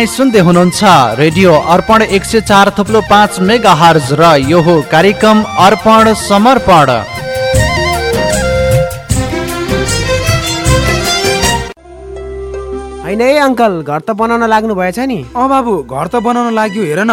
तपाईँ सुन्दै हुनुहुन्छ रेडियो अर्पण एक सय चार थुप्लो पाँच मेगा हर्ज र यो हो कार्यक्रम अर्पण समर्पण। होइन है अङ्कल घर त बनाउन लाग्नु भएछ नि। अँ बाबु घर त बनाउन लाग्यो हेर न।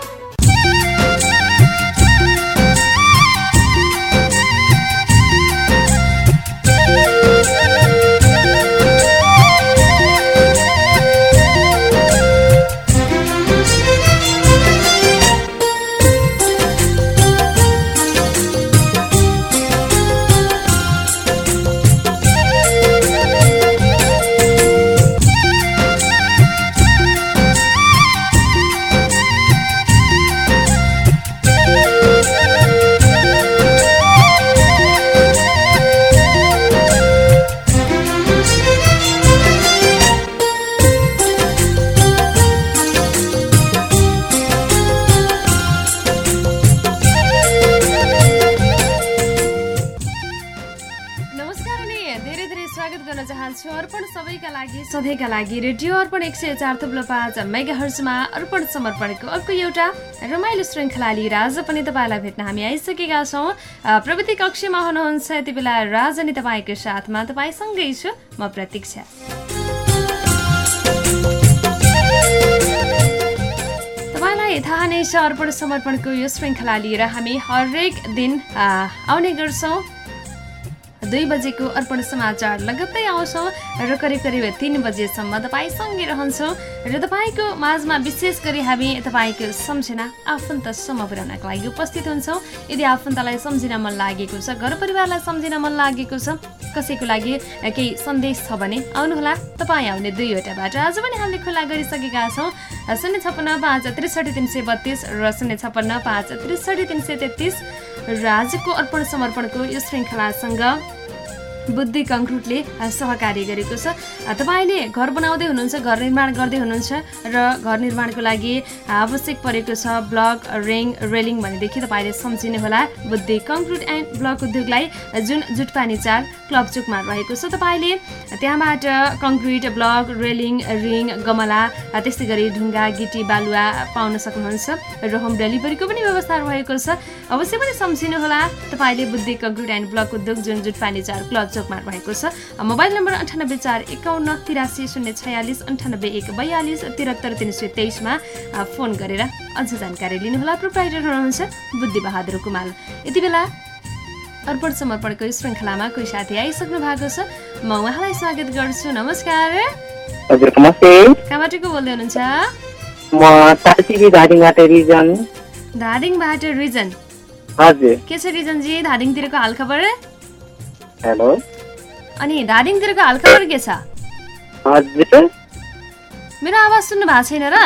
अर्पण एक सय चार थुप्लो पाँच मेगा हर्समा अर्पण समर्पणको अर्को एउटा रमाइलो श्रृङ्खला लिएर आज पनि तपाईँलाई भेट्न हामी आइसकेका छौँ। प्रविधि कक्षमा हुनुहुन्छ यति बेला राज अनि तपाईँको साथमा। तपाईँसँगै छु म प्रतीक्षा। थाहा नै छ अर्पण समर्पणको यो श्रृङ्खला लिएर हामी हरेक दिन आउने गर्छौँ। दुई बजेको अर्पण समाचार लगत्तै आउँछौँ र करिब करिब तिन बजेसम्म तपाईँसँगै रहन्छौँ र तपाईँको माझमा विशेष गरी हामी तपाईँको सम्झना आफन्तसम्म पुर्याउनको लागि उपस्थित हुन्छौँ। यदि आफन्तलाई सम्झिन मन लागेको छ घर परिवारलाई सम्झिन मन लागेको छ कसैको लागि केही सन्देश छ भने आउनुहोला। तपाईँ आउने दुईवटा बाटो आज पनि हामीले खुल्ला गरिसकेका छौँ। शून्य छप्पन्न पाँच त्रिसठी तिन सय बत्तिस र शून्य छप्पन्न पाँच त्रिसठी तिन सय तेत्तिस। र आजको अर्पण समर्पणको यो श्रृङ्खलासँग बुद्धि कङ्क्रुटले सहकार्य गरेको छ। तपाईँले घर बनाउँदै हुनुहुन्छ घर निर्माण गर्दै हुनुहुन्छ र घर निर्माणको लागि आवश्यक परेको छ ब्लक रेङ रेलिङ भनेदेखि तपाईँले सम्झिनुहोला बुद्धि कङ्क्रुट एन्ड ब्लक उद्योगलाई जुन जुटपानी चार क्लब चुकमा रहेको छ तपाईँले त्यहाँबाट कङ्क्रिट ब्लक रेलिङ रिङ गमला त्यस्तै गरी ढुङ्गा गिटी बालुवा पाउन सक्नुहुन्छ। र होम डेलिभरीको पनि व्यवस्था रहेको छ। अवश्य पनि सम्झिनुहोला। तपाईँले बुद्धि कङ्क्रिट एन्ड ब्लक उद्योग जुन जुटपानी चार क्लब चोकमा रहेको छ। मोबाइल नम्बर अन्ठानब्बे चार एकाउन्न तिरासी शून्य छयालिस अन्ठानब्बे एक बयालिस त्रिहत्तर तिन सय तेइसमा फोन गरेर अझ जानकारी लिनुहोला। प्रोप्राइटर हुनुहुन्छ बुद्धिबहादुर कुमाल। यति बेला अर्पण समर्पणको श्रृङ्खलामा कोही साथी आइसक्नु भएको छ। म उहाँलाई स्वागत गर्छु। नमस्कार। कहाँबाट को बोल्दै हुनुहुन्छ? म धादिङबाट रिजन। धादिङबाट रिजन। हजुर। के छ रिजनजी? धादिङतिरको हालखबर? हेलो अनि धादिङतिरको हालखबर के छ? हजुर मेरो आवाज सुन्नु भएको छैन र।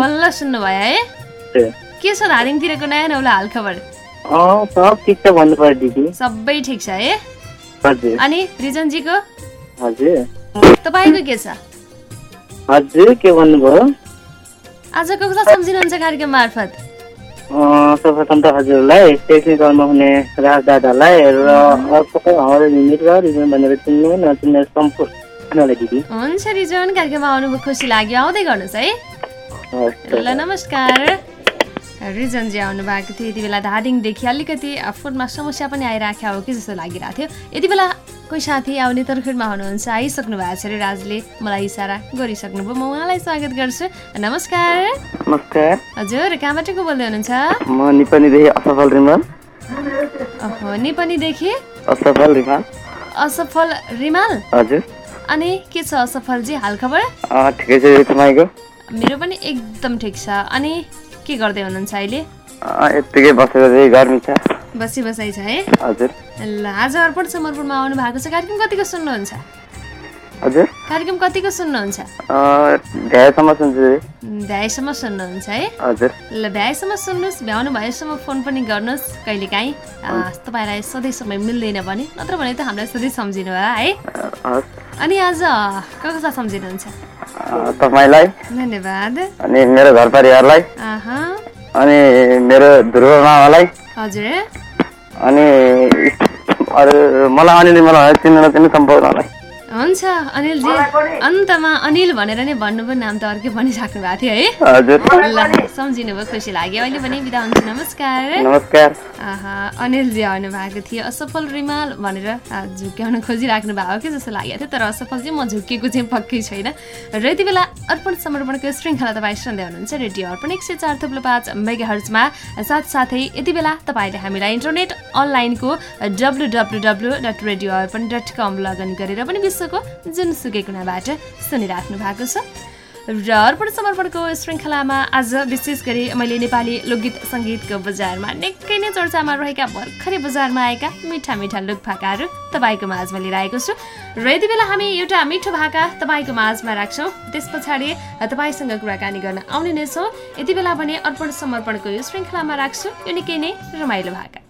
बल्ल सुन्नु भयो है। के छ धादिङतिरको नयाँ नौलो हालखबर सब ठिक छ है। अनि रिजनजीको? तपाईँको के छ? हजुर के भन्नुभयो? आजको कता सम्झिनुहुन्छ कार्यक्रम मार्फत। सर्वप्रथम त हजुरलाई टेक्निकलमा हुने राज दादालाई र अर्को हाम्रो युनिट र रिजन भनेर चिन्ने नचिन्ने सम्पूर्णलाई दिदी। हुन्छ रिजन कार्यक्रममा आउनु खुसी लाग्यो। आउँदै गर्नुहोस् है। ल नमस्कार। रिजनजी आउनु भएको थियो यति बेला धादिङदेखि अलिकति फोनमा समस्या पनि आइराख्यो हो कि जस्तो लागिरहेको थियो। यति बेला कोही साथी आउने तर्खरमा हुनुहुन्छ आइसक्नु भएको छ अरे राजले मलाई इसारा गरिसक्नुभयो। म उहाँलाई स्वागत गर्छु। नमस्कार। नमस्कार। हजुर कहाँबाट को बोल्दै हुनुहुन्छ? म निपनीदेखि असफल रिमाल। ओहो निपनीदेखि असफल रिमाल। असफल रिमाल? हजुर। अनि के छ असफलजी हालखबर ठिकै छ। तपाईँको? मेरो पनि एकदम ठिक छ। अनि के गर्दै हुनुहुन्छ अहिले? यत्तिकै बसेर गर्मी छ। बसी बसाइ छ है? हजुर। ल आज अर्पण समर्पणमा आउनु भएको छ। कार्यक्रम कतिको सुन्नुहुन्छ? हजुर। कार्यक्रम कतिको सुन्नुहुन्छ? भ्याएसम्म सुन्छु भ्याएसम्म सुन्नुहुन्छ है? हजुर। ल भ्याएसम्म सुन्नुहोस् भ्याउनु भएसम्म फोन पनि गर्नुहोस् कहिलेकाहीँ। अँ, तपाईँलाई सधैँ समय मिल्दैन भने नत्र भने त हामीलाई सधैँ सम्झिनु होला है? अनि आज कसलाई सम्झिनुहुन्छ? तपाईँलाई? धन्यवाद। अनि मेरो घर परिवारलाई अनि मेरो ध्रुव मामालाई? हजुर। अनि अरू मलाई अनिल मलाई चिन्नु नचिन्नु सम्पूर्णलाई हुन्छ अनिलजी। अन्तमा अनिल भनेर नै भन्नुभयो नाम त अर्कै भनिराख्नु भएको थियो है। हजुर। ल सम्झिनु भयो खुसी लाग्यो। अहिले पनि बिदा हुन्छु नमस्कार। नमस्कार। आहा अनिलजी आउनु भएको थियो असफल रिमाल भनेर आ, झुक्क्याउन खोजिराख्नु भएको कि जस्तो लागेको थियो तर असफल चाहिँ म झुक्किएको चाहिँ पक्कै छैन। र यति बेला अर्पण समर्पणको श्रृङ्खला तपाईँ सुन्दै हुनुहुन्छ रेडियो अर्पण एक सय चार थुप्रो पाँच मेगा हर्चमा साथसाथै यति बेला तपाईँले हामीलाई इन्टरनेट अनलाइनको W W W dot radio Arpan dot com login गरेर पनि विश्वको जुनसुकै कुनाबाट सुनिराख्नु भएको छ। र अर्पण समर्पणको श्रृङ्खलामा आज विशेष गरी मैले नेपाली लोकगीत सङ्गीतको बजारमा निकै नै चर्चामा रहेका भर्खरै बजारमा आएका मिठा मिठा लोक भाकाहरू तपाईँको माझमा लिएर आएको छु। र यति बेला हामी एउटा मिठो भाका तपाईँको माझमा राख्छौँ। त्यस पछाडि तपाईँसँग कुराकानी गर्न आउने नै छौँ। यति बेला भने अर्पण समर्पणको यो श्रृङ्खलामा राख्छु। यो निकै नै रमाइलो भाका।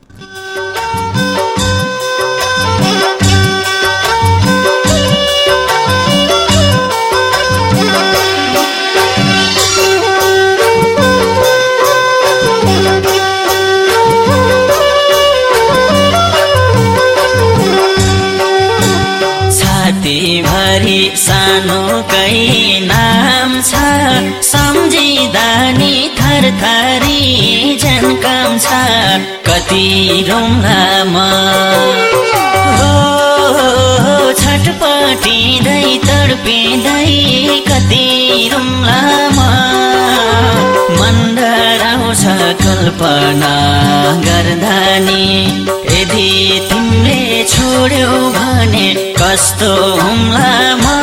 थरथरी झन्काम छ कति रुम्लामा। छटपटिँदै तडपिँदै कति रुम्लामा। मन कल्पना गर्दा नि यदि तिमीले छोड्यौ भने कस्तो हुम्लामा?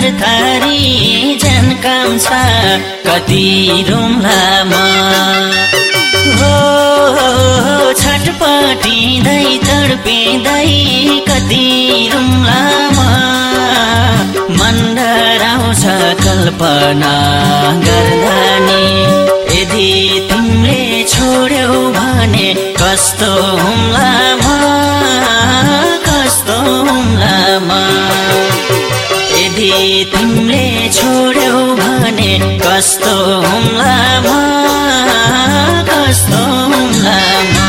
नि थरथरी झन्काम छ कति रुम्लामा। हो छटपटिँदै तडपिँदै कति रुम्लामा। मन डराउँछ कल्पना गर्दा नि यदि तिमीले छोड्यौ भने कस्तो हुम्लामा कस्तो हुम्लामा। तिमीले छोड्यौ भने कस्तो हुम्लामा कस्तो हुम्लामा?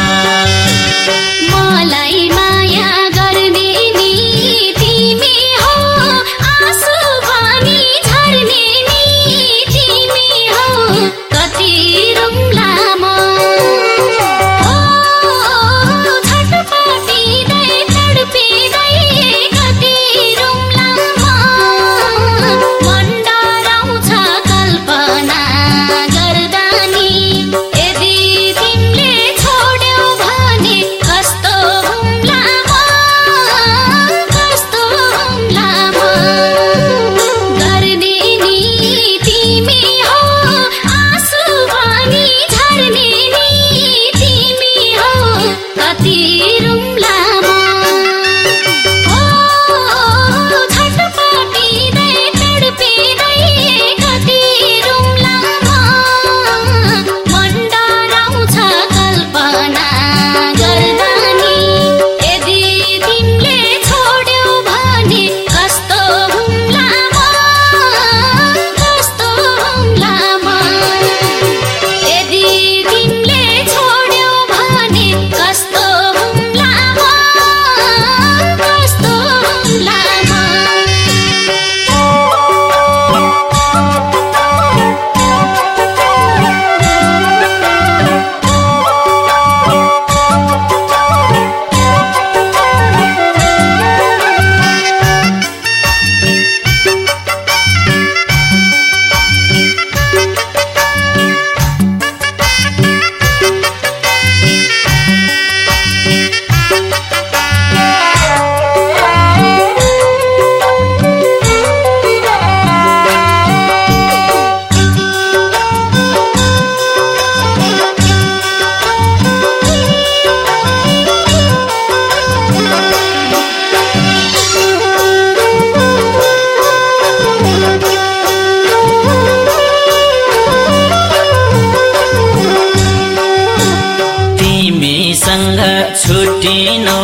छुटिनु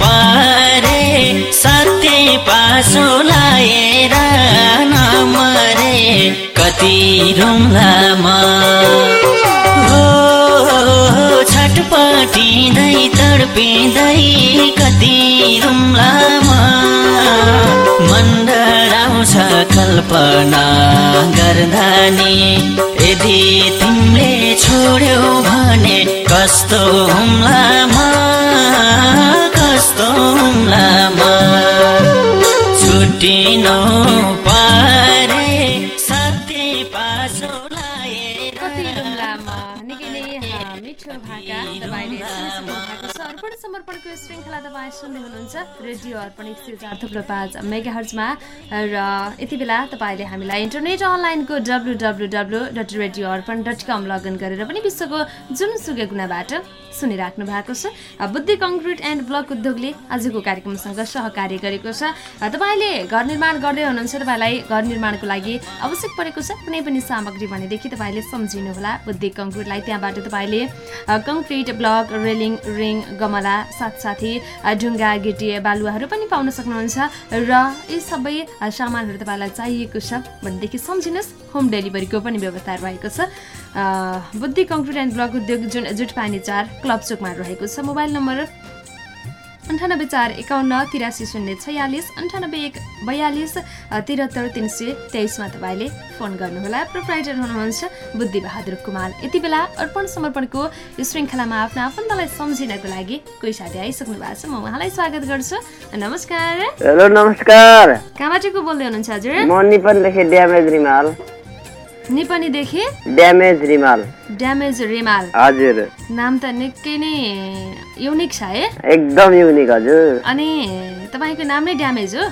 परे सत्य पासो लाएर नमरे कति रुम्लामा हो छटपटिँदै तडपिँदै कति रुम्लामा मन डराउँछ कल्पना गर्दा नि यदि तिमीले छोड्यौ भने कस्तो हुम्लामा? हुम्लामा छुट्टिनु सुन्दै हुनुहुन्छ रेडियो अर्पण एक सय चार थुप्रो पाँच मेगा हर्जमा र यति बेला तपाईँले हामीलाई इन्टरनेट अनलाइनको W W W dot radio Arpan dot com login गरेर पनि विश्वको जुनसुकै गुणाबाट सुनिराख्नु भएको छ। बुद्धि कङ्क्रिट एन्ड ब्लक उद्योगले आजको कार्यक्रमसँग सहकार्य गरेको छ। तपाईँले घर निर्माण गर्दै हुनुहुन्छ तपाईँलाई घर निर्माणको लागि आवश्यक परेको छ। कुनै पनि सामग्री भनेदेखि तपाईँले सम्झिनुहोला। बुद्धि कङ्क्रिटलाई त्यहाँबाट तपाईँले कङ्क्रिट ब्लक रेलिङ रिङ गमला साथसाथै ढुङ्गा गिटी बालुवाहरू पनि पाउन सक्नुहुन्छ। र यी सबै सामानहरू तपाईँलाई चाहिएको छ भनेदेखि सम्झिनुहोस् होम डेलिभरीको पनि व्यवस्था रहेको छ। बुद्धि कङ्क्रिट एन्ड ब्लक उद्योग जुन जुटपानी चार क्लब चोकमा रहेको छ। मोबाइल नम्बर अन्ठानब्बे चार एकाउन्न तिरासी शून्य छयालिस अन्ठानब्बे एक बयालिस त्रिहत्तर तिन सय तेइसमा तपाईँले फोन गर्नुहोला। प्रोप्राइटर हुनुहुन्छ बुद्धिबहादुर कुमार। यति बेला अर्पण समर्पणको यो श्रृङ्खलामा आफ्नो आफन्तलाई सम्झिनको लागि कोही साथी आइसक्नु भएको छ। म उहाँलाई स्वागत गर्छु। नमस्कार। हेलो नमस्कार। कहाँबाट को बोल्दै हुनुहुन्छ हजुर? म निपनदेखि ड्यामेज रिमाल निपनीदेखि ड्यामेज रिमाल ड्यामेज रिमाल हजुर। नाम त निकै नै युनिक छ है। एकदम युनिक हजुर। अनि तपाईँको नाम नै ड्यामेज हो।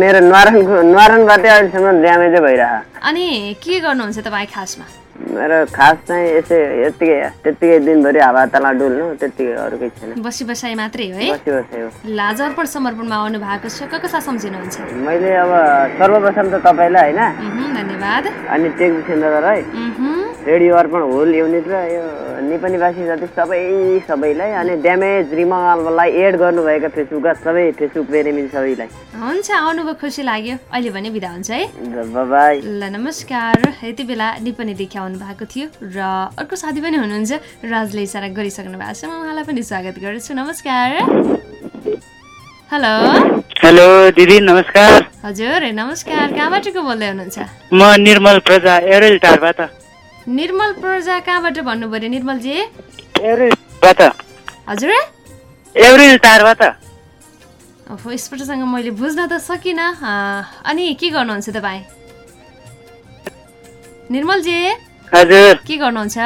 मेरो न्वारानको न्वारानबाटै अहिलेसम्म ड्यामेजै भइरह। अनि के गर्नुहुन्छ तपाईँ खासमा? मेरो खास चाहिँ यसै यत्तिकै त्यत्तिकै दिनभरि हावा तला डुल्नु त्यत्तिकै अरू केही छैन बसी बसाइ मात्रै हो है? बसी बसे हो। लाज अर्पण समर्पणमा आउनु भएको छ क कसलाई सम्झिनुहुन्छ? मैले अब सर्वप्रथम त तपाईँलाई होइन? धन्यवाद। अनि टेक्निसियन दादालाई रेडियो अर्पण होल युनिट र यो नेपालीभाषी जति सबै सबैलाई अनि ड्यामेज रिमललाई एड गर्नुभएका फेसबुकका सबै फेसबुक प्रेमी सबैलाई। हुन्छ आउनुभयो खुसी लाग्यो। अहिले भने बिदा हुन्छ है। ल नमस्कार। यति बेला निपनीदेखि आउनु भएको थियो र अर्को साथी पनि हुनुहुन्छ राजले इसारा गरिसक्नु भएको छ। म उहाँलाई पनि स्वागत गर्छु। नमस्कार। हेलो। हेलो दिदी नमस्कार। हजुर नमस्कार। कहाँबाट को बोल्दै हुनुहुन्छ? म निर्मल प्रजा एरेल टारबाट। निर्मल प्रजा कहाँबाट भन्नु पऱ्यो निर्मलजी एरेलबाट हजुर। एप्रिल टारबाट। ओहो स्पष्टसँग मैले बुझ्न त सकिनँ। अनि के गर्नुहुन्छ तपाईँ? निर्मलजी हजुर। के गर्नुहुन्छ?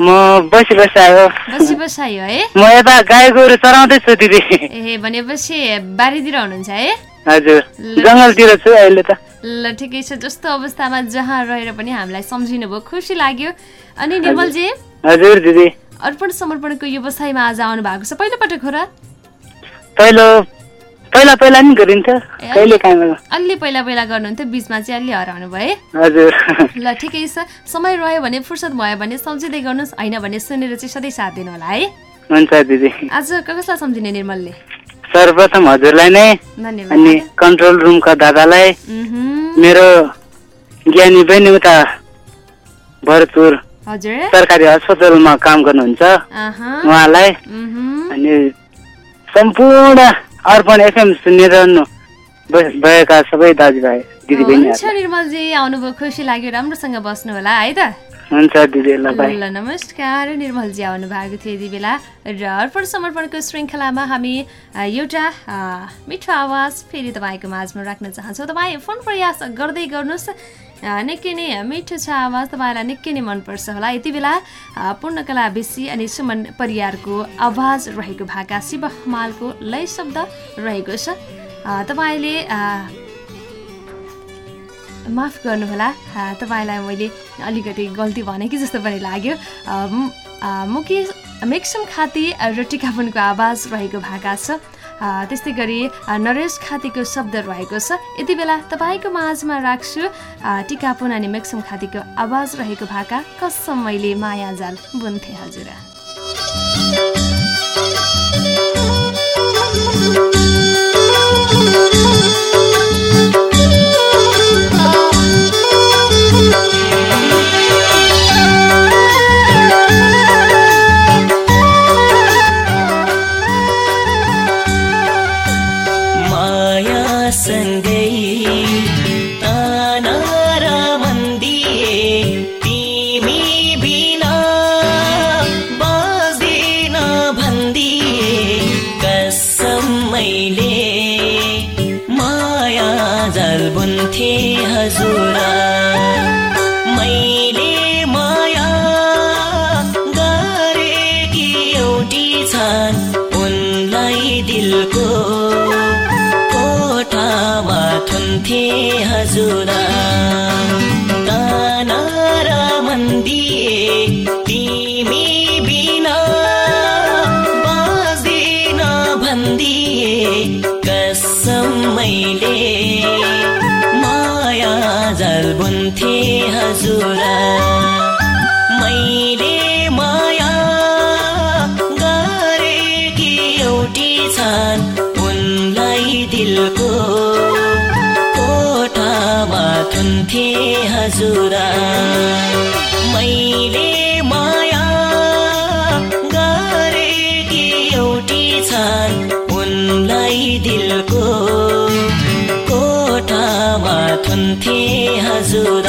म बसी बसी आयो बसी बसायो है? म यता गाई गोरु चराउँदैछु दिदी। ए भनेपछि बारीतिर हुनुहुन्छ है? हजुर। जङ्गलतिर छु अहिले त। ल ठिकै छ। जस्तो अवस्थामा जहाँ रहेर पनि हामीलाई सम्झिनु भयो खुसी लाग्यो। अनि निर्मलजी हजुर दिदी। अर्पण समर्पणको व्यवसायमा आज आउनु भएको छ। पहिलोपटक हो र? पहिलो पहिला पहिला नि गरिन्छ कहिले काहीँ अलि पहिला पहिला गर्नुहुन्थ्यो बिचमा चाहिँ अलि हराउनु भयो। है हजुर। ल ठिकै छ। समय रह्यो भने फुर्सद भयो भने सम्झिँदै गर्नुहोस् होइन भने सुनेर चाहिँ सधैँ साथ दिनु होला है। हुन्छ दिदी। आज कसलाई सम्झिने निर्मलले? सर्वप्रथम हजुरलाई नै अनि कन्ट्रोल रुमका दादालाई मेरो ज्ञानी बहिनी उता भरतपुर सरकारी अस्पतालमा काम गर्नुहुन्छ। उहाँलाई अनि सम्पूर्ण अर्पण एफएम सुनिरहनु भ- भएका सबै दाजुभाइ हुन्छ दिदीबहिनीहरू निर्मलजी आउनुभयो खुसी लाग्यो राम्रोसँग बस्नु होला है त? हुन्छ दिदी ल नमस्कार निर्मलजी आउनु भएको थियो यति बेला। र अर्पण समर्पणको श्रृङ्खलामा हामी एउटा मिठो आवाज फेरि तपाईँको माझमा राख्न चाहन्छौँ। तपाईँ फोन प्रयास गर्दै गर्नुहोस्। निकै नै मिठो छ आवाज तपाईँलाई निकै नै मनपर्छ होला। यति बेला पूर्णकला बेसी अनि सुमन परियारको आवाज रहेको भाका शिव हमालको लय शब्द रहेको छ। तपाईँले माफ गर्नुहोला। तपाईँलाई मैले अलिकति गल्ती भने कि जस्तो पनि लाग्यो। मुकेश मेक्सम खाती र टिकापुनको आवाज रहेको भाका छ। त्यस्तै गरी नरेश खातीको शब्द रहेको छ। यति बेला तपाईँको माझमा राख्छु। टिकापुन अनि मेक्सम खातीको आवाज रहेको भाका कसम मैले माया जाल बुन्थेँ हजुर। हजुर हजुर मैले माया गरेकी एउटी छन् उनलाई दिलको कोठामा थुन्थे हजुर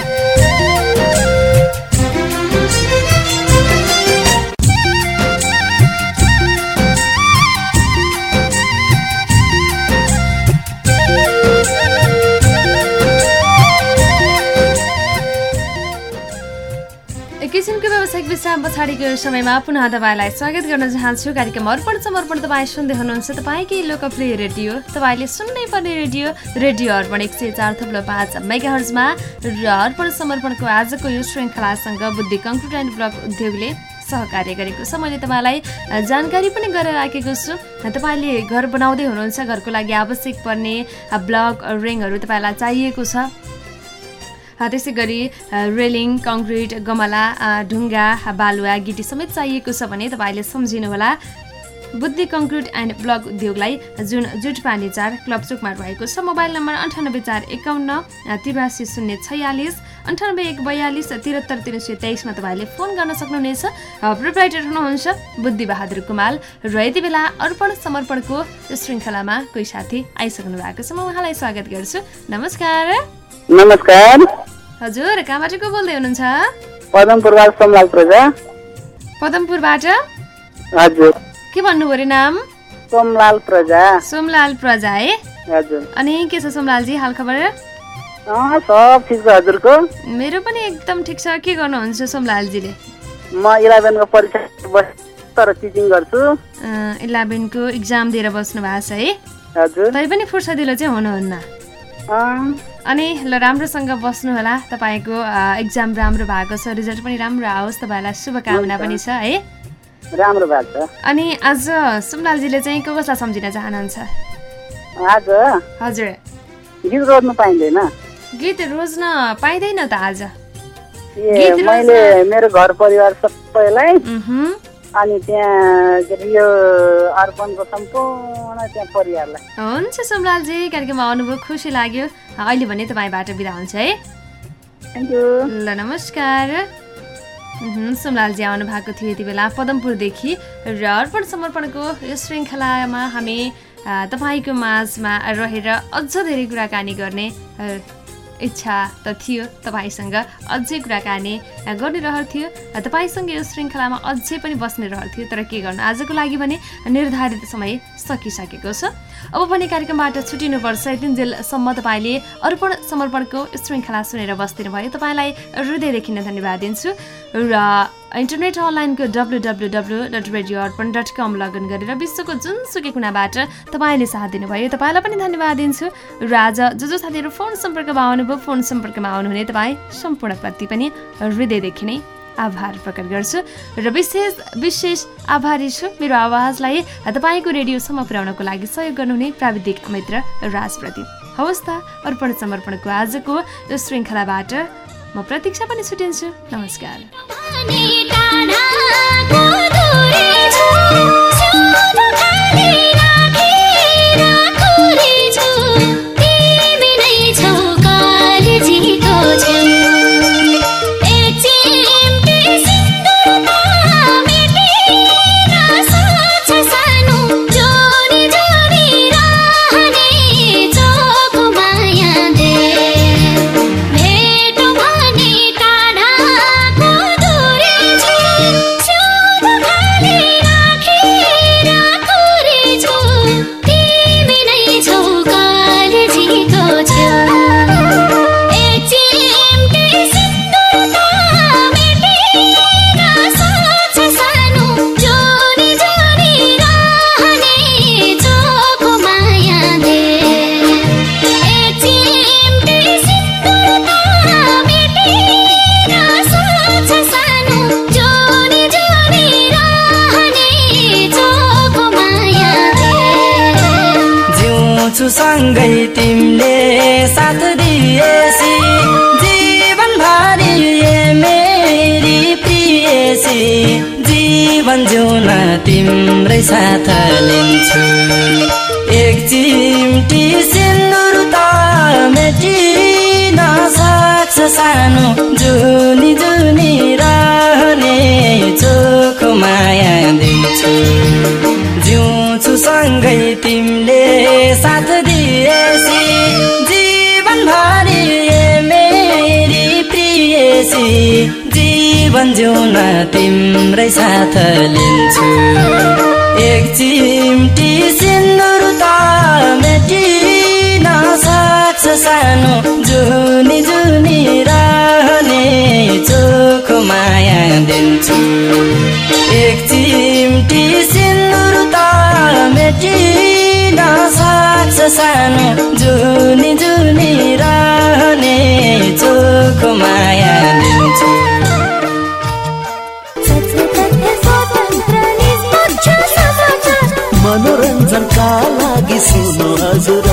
व्यावसायिक विश्राम पछाडिको समयमा पुनः तपाईँलाई स्वागत गर्न चाहन्छु। कार्यक्रम अर्पण समर्पण तपाईँ सुन्दै हुनुहुन्छ। तपाईँकै लोकप्रिय रेडियो तपाईँले सुन्नै पर्ने रेडियो रेडियो अर्पण एक सय चार थप्लो पाँच मेगाहर्जमा र अर्पण समर्पणको आजको यो श्रृङ्खलासँग बुद्धि कङ्क्रिट एन्ड ब्लक उद्योगले सहकार्य गरेको छ। मैले तपाईँलाई जानकारी पनि गरेर राखेको छु। तपाईँले घर बनाउँदै हुनुहुन्छ घरको लागि आवश्यक पर्ने ब्लक रिङहरू तपाईँलाई चाहिएको छ। त्यसै गरी रेलिङ कङ्क्रिट गमला ढुङ्गा बालुवा गिटी समेत चाहिएको छ भने तपाईँले सम्झिनुहोला बुद्धि कङ्क्रिट एन्ड ब्लक उद्योगलाई जुन जुटपानी चार क्लब चोकमा रहेको छ मोबाइल नम्बर अन्ठानब्बे चार एकाउन्न तिरासी शून्य छयालिस अन्ठानब्बे एक बयालिस त्रिहत्तर तिन सय तेइसमा तपाईँले फोन गर्न सक्नुहुनेछ। प्रोप्राइटर हुनुहुन्छ बुद्धि बहादुर कुमाल र यति बेला अर्पण समर्पणको श्रृङ्खलामा कोही साथी आइसक्नु भएको छ म उहाँलाई स्वागत गर्छु। नमस्कार। नमस्कार। हजुर कहाँबाट को बोल्दै हुनुहुन्छ? पदमपुरबाट सोमलाल प्रजा पदमपुरबाट हजुर। के भन्नुभयो अरे नाम? सोमलाल प्रजा। सोमलाल प्रजा है? हजुर। अनि के छ सोमलालजी हाल खबर? अँ, सब ठिक छ हजुरको। मेरो पनि एकदम ठिक छ। के गर्नुहुन्छ सोमलालजीले? म इलेभेनको परीक्षा बस तर टिचिङ गर्छु। इलेभेनको इक्जाम दिएर बस्नु भएको छ है? हजुर। तै पनि फुर्सदिलो चाहिँ हुनुहुन्न। अनि ल राम्रोसँग बस्नु होला तपाईँको इक्जाम राम्रो भएको छ रिजल्ट पनि राम्रो आओस् तपाईँलाई शुभकामना पनि छ है। राम्रो भएको छ। अनि आज सुमलालजीले चाहिँ को कसलाई सम्झिन चाहनुहुन्छ? आज? हजुर। गीत रोज्नु पाइँदैन। गीत रोज्न पाइँदैन त आज। ए मैले मेरो घर परिवार सबैलाई अनि त्यहाँ के अरे यो अर्पणको सम्पूर्ण त्यहाँ परिवारलाई। हुन्छ सुमलालजी कार्यक्रममा आउनुभयो खुसी लाग्यो। अहिले भने तपाईँबाट बिदा हुन्छ है। ल नमस्कार। सुमलालजी आउनु भएको थियो यति बेला पदमपुरदेखि र अर्पण समर्पणको यो श्रृङ्खलामा हामी तपाईँको माझमा रहेर अझ धेरै कुराकानी गर्ने इच्छा त थियो तपाईँसँग अझै कुराकानी गर्ने रहर थियो। तपाईँसँग यो श्रृङ्खलामा अझै पनि बस्ने रहर थियो। तर के गर्नु? आजको लागि भने निर्धारित समय सकिसकेको छ। अब भने कार्यक्रमबाट छुटिनुपर्छ। यतिन्जेलसम्म तपाईँले अर्पण समर्पणको श्रृङ्खला सुनेर बस्दिनु भयो तपाईँलाई हृदयदेखि नै धन्यवाद दिन्छु र इन्टरनेट अनलाइनको W W W dot radio Arpan dot com login गरेर विश्वको जुनसुकै कुनाबाट तपाईँले साथ दिनुभयो। तपाईँलाई पनि धन्यवाद दिन्छु र आज जो जो साथीहरू फोन सम्पर्कमा आउनुभयो। फोन सम्पर्कमा आउनुहुने तपाईँ सम्पूर्णप्रति पनि हृदयदेखि नै आभार प्रकट गर्छु र विशेष विशेष आभारी छु मेरो आवाजलाई तपाईँको रेडियोसम्म पुर्याउनको लागि सहयोग गर्नुहुने प्राविधिक मित्र राजप्रति हवस् त अर्पण समर्पणको आजको श्रृङ्खलाबाट म प्रतीक्षा पनि छुटिन्छु। नमस्कार। सानो जुनी जुनी रहने चोखो माया दिन्छु। जिउँछु सँगै तिमीले साथ दिएसी। जीवनभरि मेरी प्रियसी। जीवन जिउन तिम्रै साथ लिन्छु। एक चिम्टी सिन्दुर त मेटिन सक्छ सानो। जुनी जुनी रहने चोखो माया दिन्छु। एक चिम्टी सिन्दुर त मेटिन सक्छ सानो जुनी जुनी रहने चोखो माया दिन्छु। मनोरञ्जनका लागि सुन्नु हजुर।